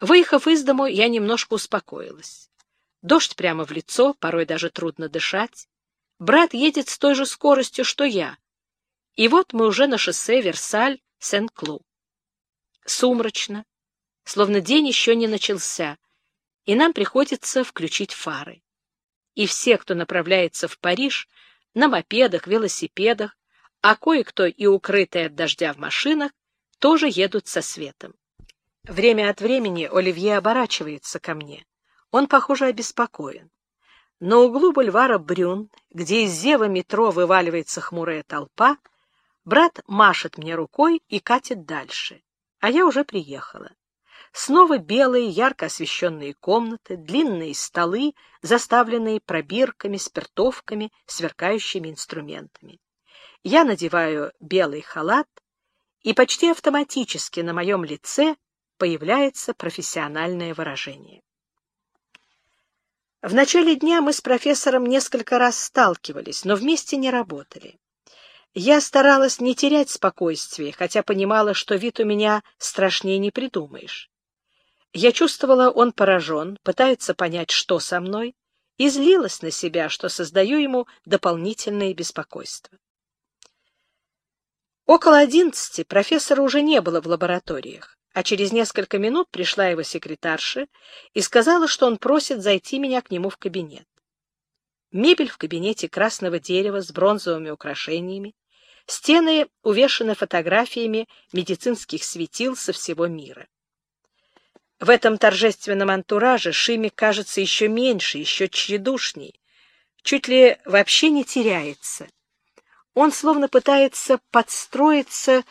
Выехав из дому, я немножко успокоилась. Дождь прямо в лицо, порой даже трудно дышать. Брат едет с той же скоростью, что я. И вот мы уже на шоссе Версаль-Сен-Клу. Сумрачно, словно день еще не начался, и нам приходится включить фары. И все, кто направляется в Париж, на мопедах, велосипедах, а кое-кто и укрытые от дождя в машинах, тоже едут со светом. Время от времени Оливье оборачивается ко мне. Он, похоже, обеспокоен. На углу бульвара Брюн, где из зева метро вываливается хмурая толпа, брат машет мне рукой и катит дальше. А я уже приехала. Снова белые, ярко освещенные комнаты, длинные столы, заставленные пробирками, спиртовками, сверкающими инструментами. Я надеваю белый халат, и почти автоматически на моем лице появляется профессиональное выражение. В начале дня мы с профессором несколько раз сталкивались, но вместе не работали. Я старалась не терять спокойствие, хотя понимала, что вид у меня страшнее не придумаешь. Я чувствовала, он поражен, пытается понять, что со мной, и злилась на себя, что создаю ему дополнительное беспокойство. Около одиннадцати профессора уже не было в лабораториях, а через несколько минут пришла его секретарша и сказала, что он просит зайти меня к нему в кабинет. Мебель в кабинете красного дерева с бронзовыми украшениями, стены увешаны фотографиями медицинских светил со всего мира. В этом торжественном антураже Шими кажется еще меньше, еще тщедушней, чуть ли вообще не теряется. Он словно пытается подстроиться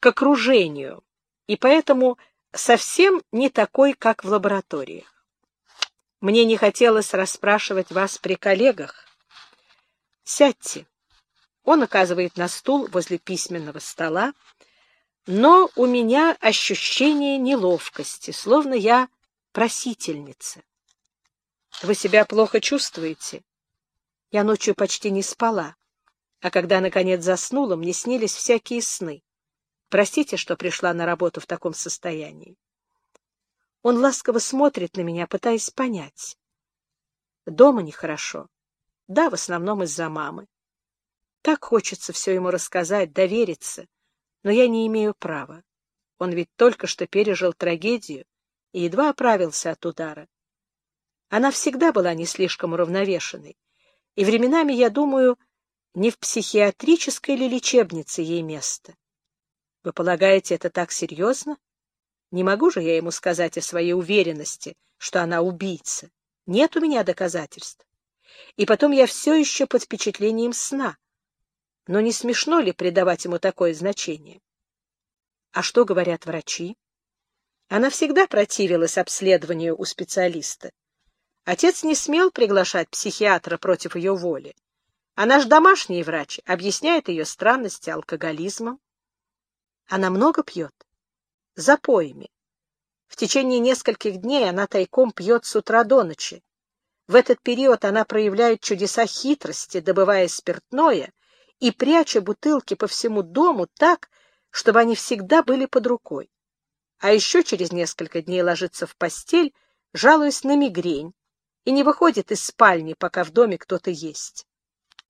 к окружению, и поэтому совсем не такой, как в лабораториях. Мне не хотелось расспрашивать вас при коллегах. Сядьте. Он оказывает на стул возле письменного стола, но у меня ощущение неловкости, словно я просительница. Вы себя плохо чувствуете? Я ночью почти не спала, а когда, наконец, заснула, мне снились всякие сны. Простите, что пришла на работу в таком состоянии. Он ласково смотрит на меня, пытаясь понять. Дома нехорошо. Да, в основном из-за мамы. Так хочется все ему рассказать, довериться но я не имею права. Он ведь только что пережил трагедию и едва оправился от удара. Она всегда была не слишком уравновешенной, и временами, я думаю, не в психиатрической ли лечебнице ей место. Вы полагаете, это так серьезно? Не могу же я ему сказать о своей уверенности, что она убийца. Нет у меня доказательств. И потом я все еще под впечатлением сна. Но не смешно ли придавать ему такое значение? А что говорят врачи? Она всегда противилась обследованию у специалиста. Отец не смел приглашать психиатра против ее воли. А наш домашний врач объясняет ее странности алкоголизмом. Она много пьет? Запоями. В течение нескольких дней она тайком пьет с утра до ночи. В этот период она проявляет чудеса хитрости, добывая спиртное и пряча бутылки по всему дому так, чтобы они всегда были под рукой. А еще через несколько дней ложится в постель, жалуясь на мигрень, и не выходит из спальни, пока в доме кто-то есть.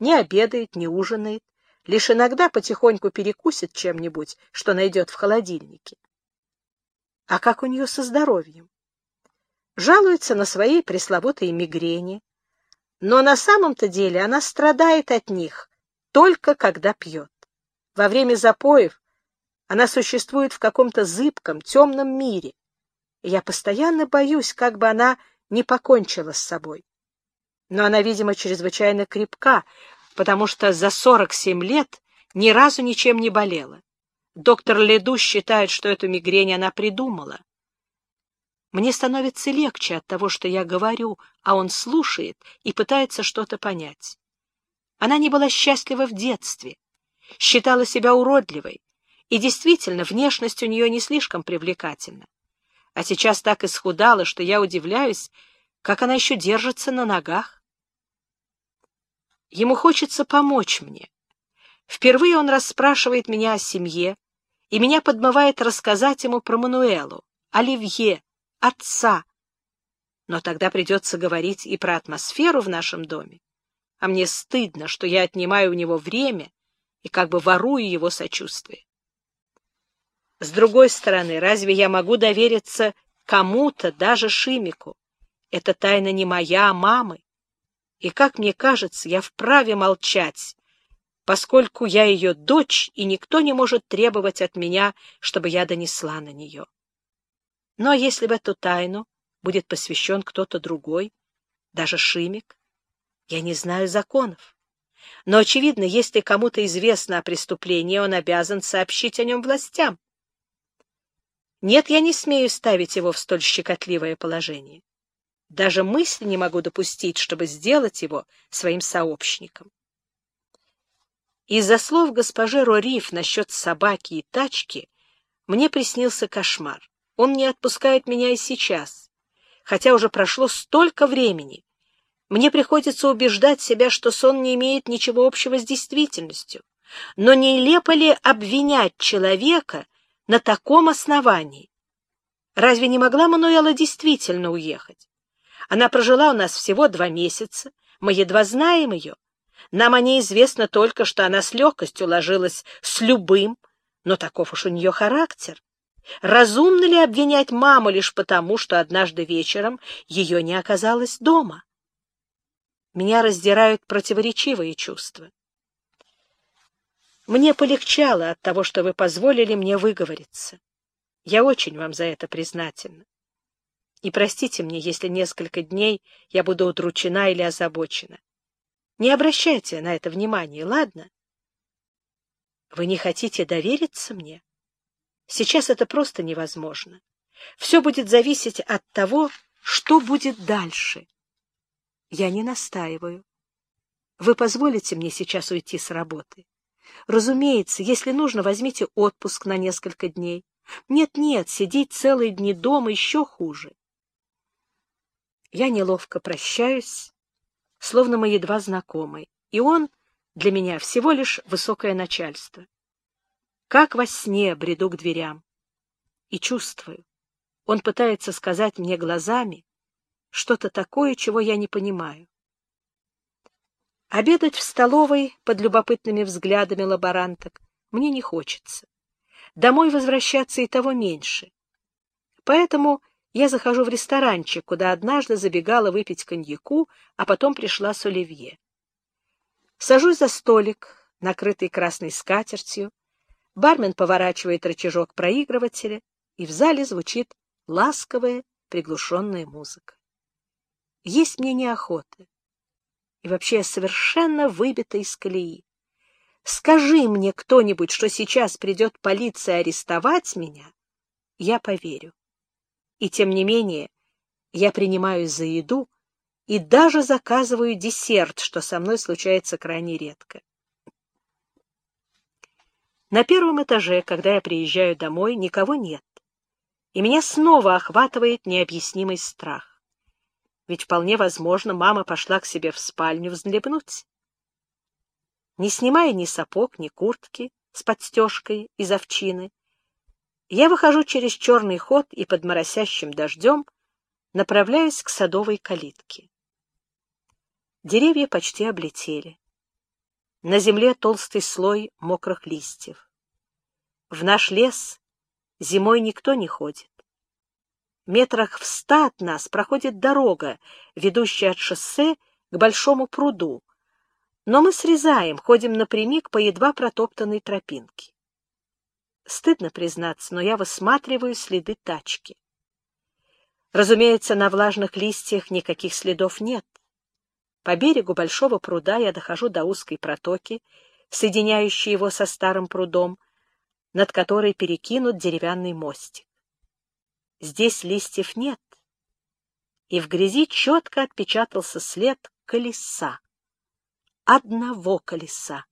Не обедает, не ужинает, лишь иногда потихоньку перекусит чем-нибудь, что найдет в холодильнике. А как у нее со здоровьем? Жалуется на свои пресловутые мигрени, но на самом-то деле она страдает от них только когда пьет. Во время запоев она существует в каком-то зыбком, темном мире, и я постоянно боюсь, как бы она не покончила с собой. Но она, видимо, чрезвычайно крепка, потому что за 47 лет ни разу ничем не болела. Доктор Леду считает, что эту мигрень она придумала. Мне становится легче от того, что я говорю, а он слушает и пытается что-то понять. Она не была счастлива в детстве, считала себя уродливой, и действительно, внешность у нее не слишком привлекательна. А сейчас так исхудала, что я удивляюсь, как она еще держится на ногах. Ему хочется помочь мне. Впервые он расспрашивает меня о семье, и меня подмывает рассказать ему про Мануэлу, Оливье, отца. Но тогда придется говорить и про атмосферу в нашем доме. А мне стыдно, что я отнимаю у него время и как бы ворую его сочувствие. С другой стороны, разве я могу довериться кому-то, даже Шимику? Это тайна не моя, а мамы. И, как мне кажется, я вправе молчать, поскольку я ее дочь, и никто не может требовать от меня, чтобы я донесла на нее. Но если в эту тайну будет посвящен кто-то другой, даже Шимик, я не знаю законов. Но, очевидно, если кому-то известно о преступлении, он обязан сообщить о нем властям. Нет, я не смею ставить его в столь щекотливое положение. Даже мысли не могу допустить, чтобы сделать его своим сообщником. Из-за слов госпожи Рориф насчет собаки и тачки мне приснился кошмар. Он не отпускает меня и сейчас, хотя уже прошло столько времени. Мне приходится убеждать себя, что сон не имеет ничего общего с действительностью. Но нелепо ли обвинять человека на таком основании? Разве не могла Мануэла действительно уехать? Она прожила у нас всего два месяца, мы едва знаем ее. Нам о ней известно только, что она с легкостью ложилась с любым, но таков уж у нее характер. Разумно ли обвинять маму лишь потому, что однажды вечером ее не оказалось дома? Меня раздирают противоречивые чувства. Мне полегчало от того, что вы позволили мне выговориться. Я очень вам за это признательна. И простите мне, если несколько дней я буду удручена или озабочена. Не обращайте на это внимания, ладно? Вы не хотите довериться мне? Сейчас это просто невозможно. Все будет зависеть от того, что будет дальше. Я не настаиваю. Вы позволите мне сейчас уйти с работы? Разумеется, если нужно, возьмите отпуск на несколько дней. Нет-нет, сидеть целые дни дома еще хуже. Я неловко прощаюсь, словно мы едва знакомы, и он для меня всего лишь высокое начальство. Как во сне бреду к дверям. И чувствую, он пытается сказать мне глазами что-то такое, чего я не понимаю. Обедать в столовой под любопытными взглядами лаборанток мне не хочется. Домой возвращаться и того меньше. Поэтому я захожу в ресторанчик, куда однажды забегала выпить коньяку, а потом пришла с оливье. Сажусь за столик, накрытый красной скатертью, Бармен поворачивает рычажок проигрывателя, и в зале звучит ласковая, приглушенная музыка. Есть мне неохота. И вообще я совершенно выбита из колеи. Скажи мне кто-нибудь, что сейчас придет полиция арестовать меня, я поверю. И тем не менее я принимаюсь за еду и даже заказываю десерт, что со мной случается крайне редко. На первом этаже, когда я приезжаю домой, никого нет, и меня снова охватывает необъяснимый страх. Ведь вполне возможно, мама пошла к себе в спальню взлебнуть. Не снимая ни сапог, ни куртки с подстежкой из овчины, я выхожу через черный ход и под моросящим дождем направляюсь к садовой калитке. Деревья почти облетели. На земле толстый слой мокрых листьев. В наш лес зимой никто не ходит. Метрах в ста от нас проходит дорога, ведущая от шоссе к большому пруду, но мы срезаем, ходим напрямик по едва протоптанной тропинке. Стыдно признаться, но я высматриваю следы тачки. Разумеется, на влажных листьях никаких следов нет. По берегу большого пруда я дохожу до узкой протоки, соединяющей его со старым прудом, над которой перекинут деревянный мостик. Здесь листьев нет, и в грязи четко отпечатался след колеса. Одного колеса.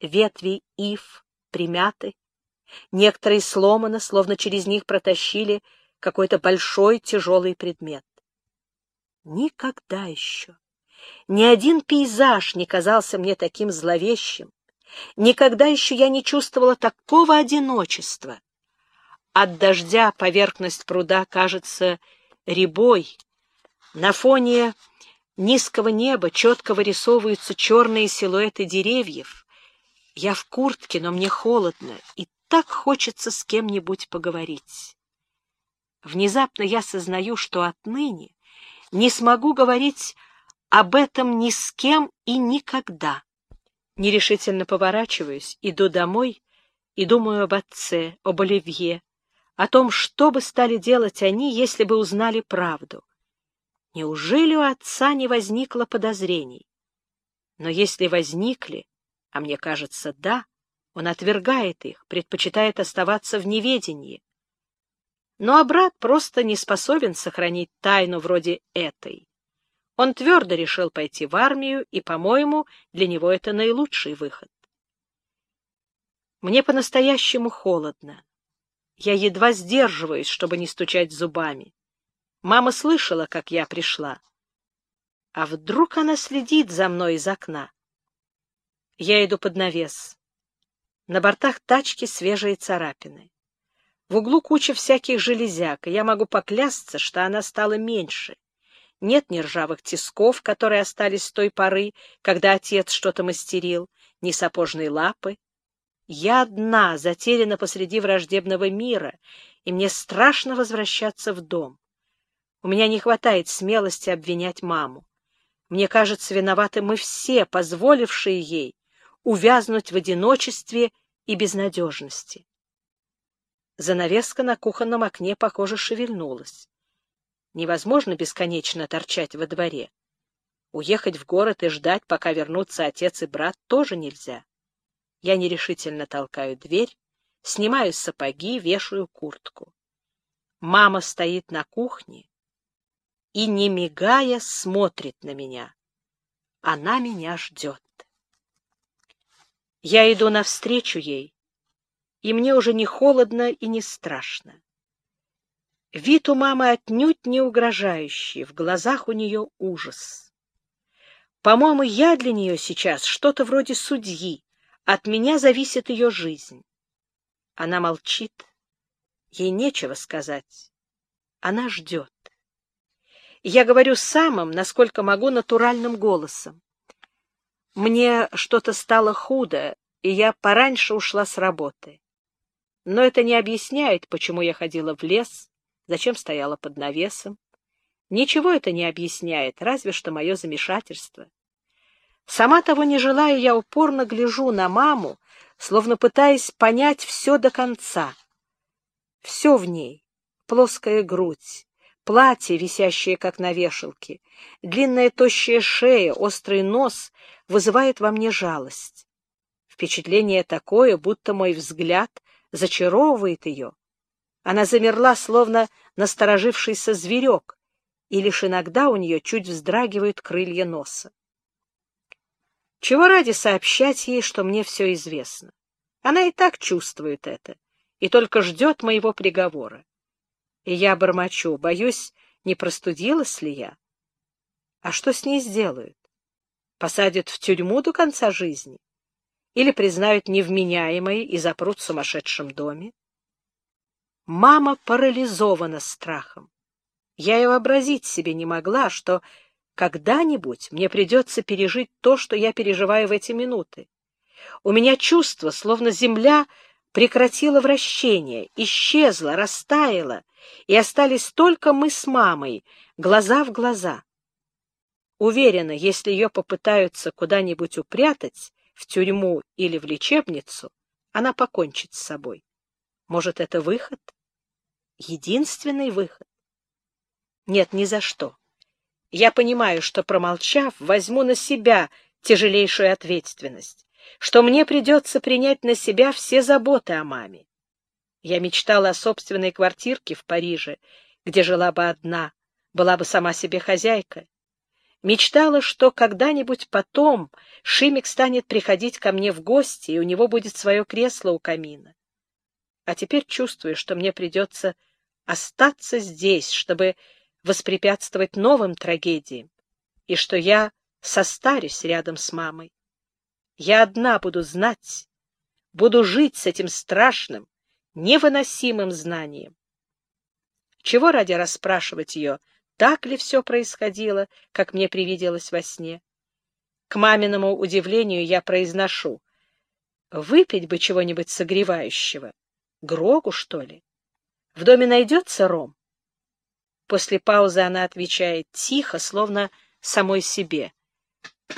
Ветви ив примяты, некоторые сломаны, словно через них протащили какой-то большой тяжелый предмет. Никогда еще ни один пейзаж не казался мне таким зловещим. Никогда еще я не чувствовала такого одиночества. от дождя поверхность пруда кажется рябой. На фоне низкого неба четко вырисовываются черные силуэты деревьев. Я в куртке, но мне холодно, и так хочется с кем-нибудь поговорить. Внезапно я сознаю, что отныне не смогу говорить об этом ни с кем и никогда. Нерешительно поворачиваюсь, иду домой и думаю об отце, об Оливье, о том, что бы стали делать они, если бы узнали правду. Неужели у отца не возникло подозрений? Но если возникли, а мне кажется, да, он отвергает их, предпочитает оставаться в неведении. Ну а брат просто не способен сохранить тайну вроде этой. Он твердо решил пойти в армию, и, по-моему, для него это наилучший выход. Мне по-настоящему холодно. Я едва сдерживаюсь, чтобы не стучать зубами. Мама слышала, как я пришла. А вдруг она следит за мной из окна? Я иду под навес. На бортах тачки свежие царапины. В углу куча всяких железяк, и я могу поклясться, что она стала меньше. Нет ни ржавых тисков, которые остались с той поры, когда отец что-то мастерил, ни сапожной лапы. Я одна, затеряна посреди враждебного мира, и мне страшно возвращаться в дом. У меня не хватает смелости обвинять маму. Мне кажется, виноваты мы все, позволившие ей увязнуть в одиночестве и безнадежности. Занавеска на кухонном окне, похоже, шевельнулась. Невозможно бесконечно торчать во дворе. Уехать в город и ждать, пока вернутся отец и брат, тоже нельзя. Я нерешительно толкаю дверь, снимаю сапоги, вешаю куртку. Мама стоит на кухне и, не мигая, смотрит на меня. Она меня ждет. Я иду навстречу ей, и мне уже не холодно и не страшно. Вид у мамы отнюдь не угрожающий, в глазах у нее ужас. По-моему, я для нее сейчас что-то вроде судьи, от меня зависит ее жизнь. Она молчит, ей нечего сказать. Она ждет. Я говорю самым, насколько могу, натуральным голосом. Мне что-то стало худо, и я пораньше ушла с работы. Но это не объясняет, почему я ходила в лес, зачем стояла под навесом. Ничего это не объясняет, разве что мое замешательство. Сама того не желая, я упорно гляжу на маму, словно пытаясь понять все до конца. Все в ней — плоская грудь, платье, висящее как на вешалке, длинная тощая шея, острый нос вызывает во мне жалость. Впечатление такое, будто мой взгляд зачаровывает ее, она замерла, словно насторожившийся зверек, и лишь иногда у нее чуть вздрагивают крылья носа. Чего ради сообщать ей, что мне все известно? Она и так чувствует это, и только ждет моего приговора. И я бормочу, боюсь, не простудилась ли я? А что с ней сделают? Посадят в тюрьму до конца жизни? Или признают невменяемой и запрут в сумасшедшем доме? Мама парализована страхом. Я и вообразить себе не могла, что когда-нибудь мне придется пережить то, что я переживаю в эти минуты. У меня чувство, словно земля прекратила вращение, исчезла, растаяла, и остались только мы с мамой, глаза в глаза. Уверена, если ее попытаются куда-нибудь упрятать, в тюрьму или в лечебницу, она покончит с собой. Может, это выход? Единственный выход? Нет, ни за что. Я понимаю, что, промолчав, возьму на себя тяжелейшую ответственность, что мне придется принять на себя все заботы о маме. Я мечтала о собственной квартирке в Париже, где жила бы одна, была бы сама себе хозяйка. Мечтала, что когда-нибудь потом Шимик станет приходить ко мне в гости, и у него будет свое кресло у камина а теперь чувствую, что мне придется остаться здесь, чтобы воспрепятствовать новым трагедиям, и что я состарюсь рядом с мамой. Я одна буду знать, буду жить с этим страшным, невыносимым знанием. Чего ради расспрашивать ее, так ли все происходило, как мне привиделось во сне? К маминому удивлению я произношу. Выпить бы чего-нибудь согревающего. Грогу, что ли? В доме найдется ром? После паузы она отвечает тихо, словно самой себе.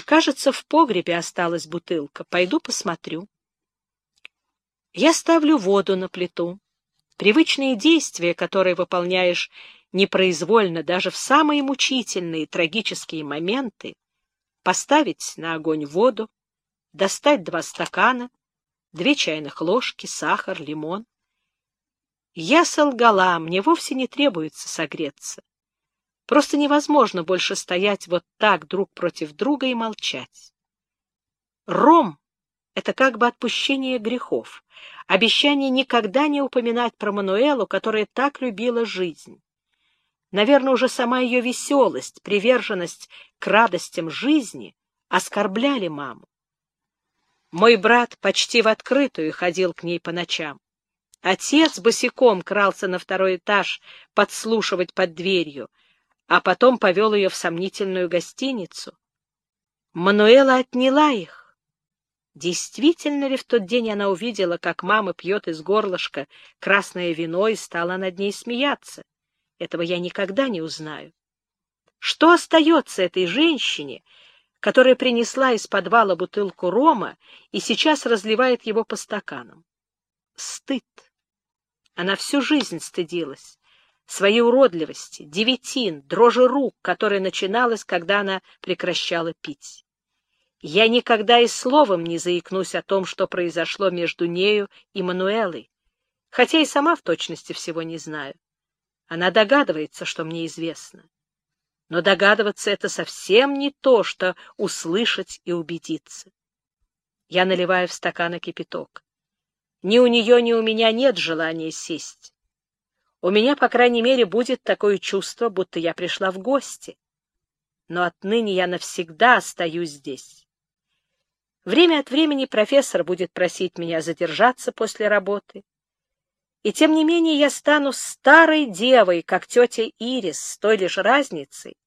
Кажется, в погребе осталась бутылка. Пойду посмотрю. Я ставлю воду на плиту. Привычные действия, которые выполняешь непроизвольно даже в самые мучительные трагические моменты, поставить на огонь воду, достать два стакана, две чайных ложки, сахар, лимон. Я солгала, мне вовсе не требуется согреться. Просто невозможно больше стоять вот так друг против друга и молчать. Ром — это как бы отпущение грехов, обещание никогда не упоминать про Мануэлу, которая так любила жизнь. Наверное, уже сама ее веселость, приверженность к радостям жизни оскорбляли маму. Мой брат почти в открытую ходил к ней по ночам. Отец босиком крался на второй этаж подслушивать под дверью, а потом повел ее в сомнительную гостиницу. Мануэла отняла их. Действительно ли в тот день она увидела, как мама пьет из горлышка красное вино и стала над ней смеяться? Этого я никогда не узнаю. Что остается этой женщине, которая принесла из подвала бутылку рома и сейчас разливает его по стаканам? Стыд. Она всю жизнь стыдилась. Своей уродливости, девятин, дрожи рук, которая начиналась, когда она прекращала пить. Я никогда и словом не заикнусь о том, что произошло между нею и Мануэлой, хотя и сама в точности всего не знаю. Она догадывается, что мне известно. Но догадываться — это совсем не то, что услышать и убедиться. Я наливаю в стаканы кипяток. Ни у нее, ни у меня нет желания сесть. У меня, по крайней мере, будет такое чувство, будто я пришла в гости. Но отныне я навсегда остаюсь здесь. Время от времени профессор будет просить меня задержаться после работы. И тем не менее я стану старой девой, как тетя Ирис, с той лишь разницей,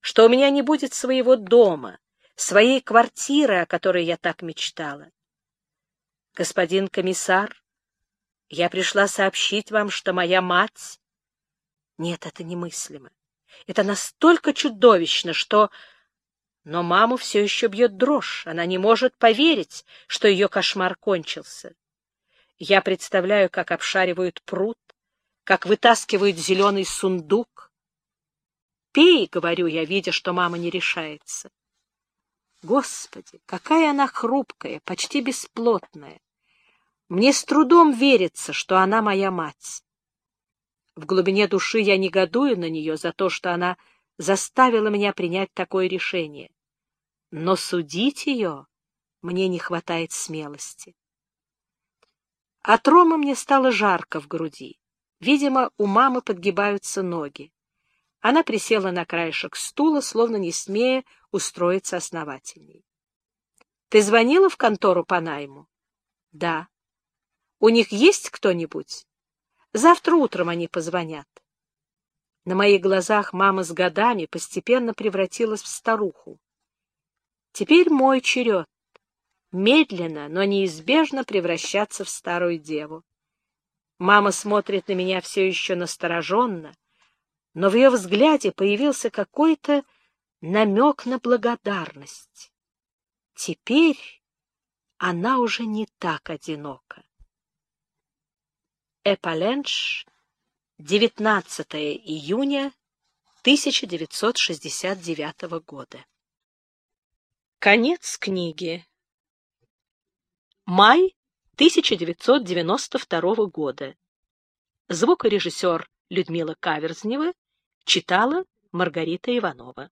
что у меня не будет своего дома, своей квартиры, о которой я так мечтала. Господин комиссар, я пришла сообщить вам, что моя мать... Нет, это немыслимо. Это настолько чудовищно, что... Но маму все еще бьет дрожь. Она не может поверить, что ее кошмар кончился. Я представляю, как обшаривают пруд, как вытаскивают зеленый сундук. «Пей», — говорю я, видя, что мама не решается. Господи, какая она хрупкая, почти бесплотная. Мне с трудом верится, что она моя мать. В глубине души я негодую на нее за то, что она заставила меня принять такое решение. Но судить ее мне не хватает смелости. От рома мне стало жарко в груди. Видимо, у мамы подгибаются ноги. Она присела на краешек стула, словно не смея устроиться основательней. — Ты звонила в контору по найму? — Да. — У них есть кто-нибудь? Завтра утром они позвонят. На моих глазах мама с годами постепенно превратилась в старуху. Теперь мой черед медленно, но неизбежно превращаться в старую деву. Мама смотрит на меня все еще настороженно, но в ее взгляде появился какой-то намек на благодарность. Теперь она уже не так одинока. Эпаленш, 19 июня 1969 года. Конец книги. Май 1992 года. Звукорежиссер Людмила Каверзнева читала Маргарита Иванова.